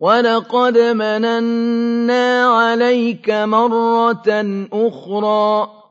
وَلَقَدْ مَنَنَّا عَلَيْكَ مَرَّةً أُخْرَىٰ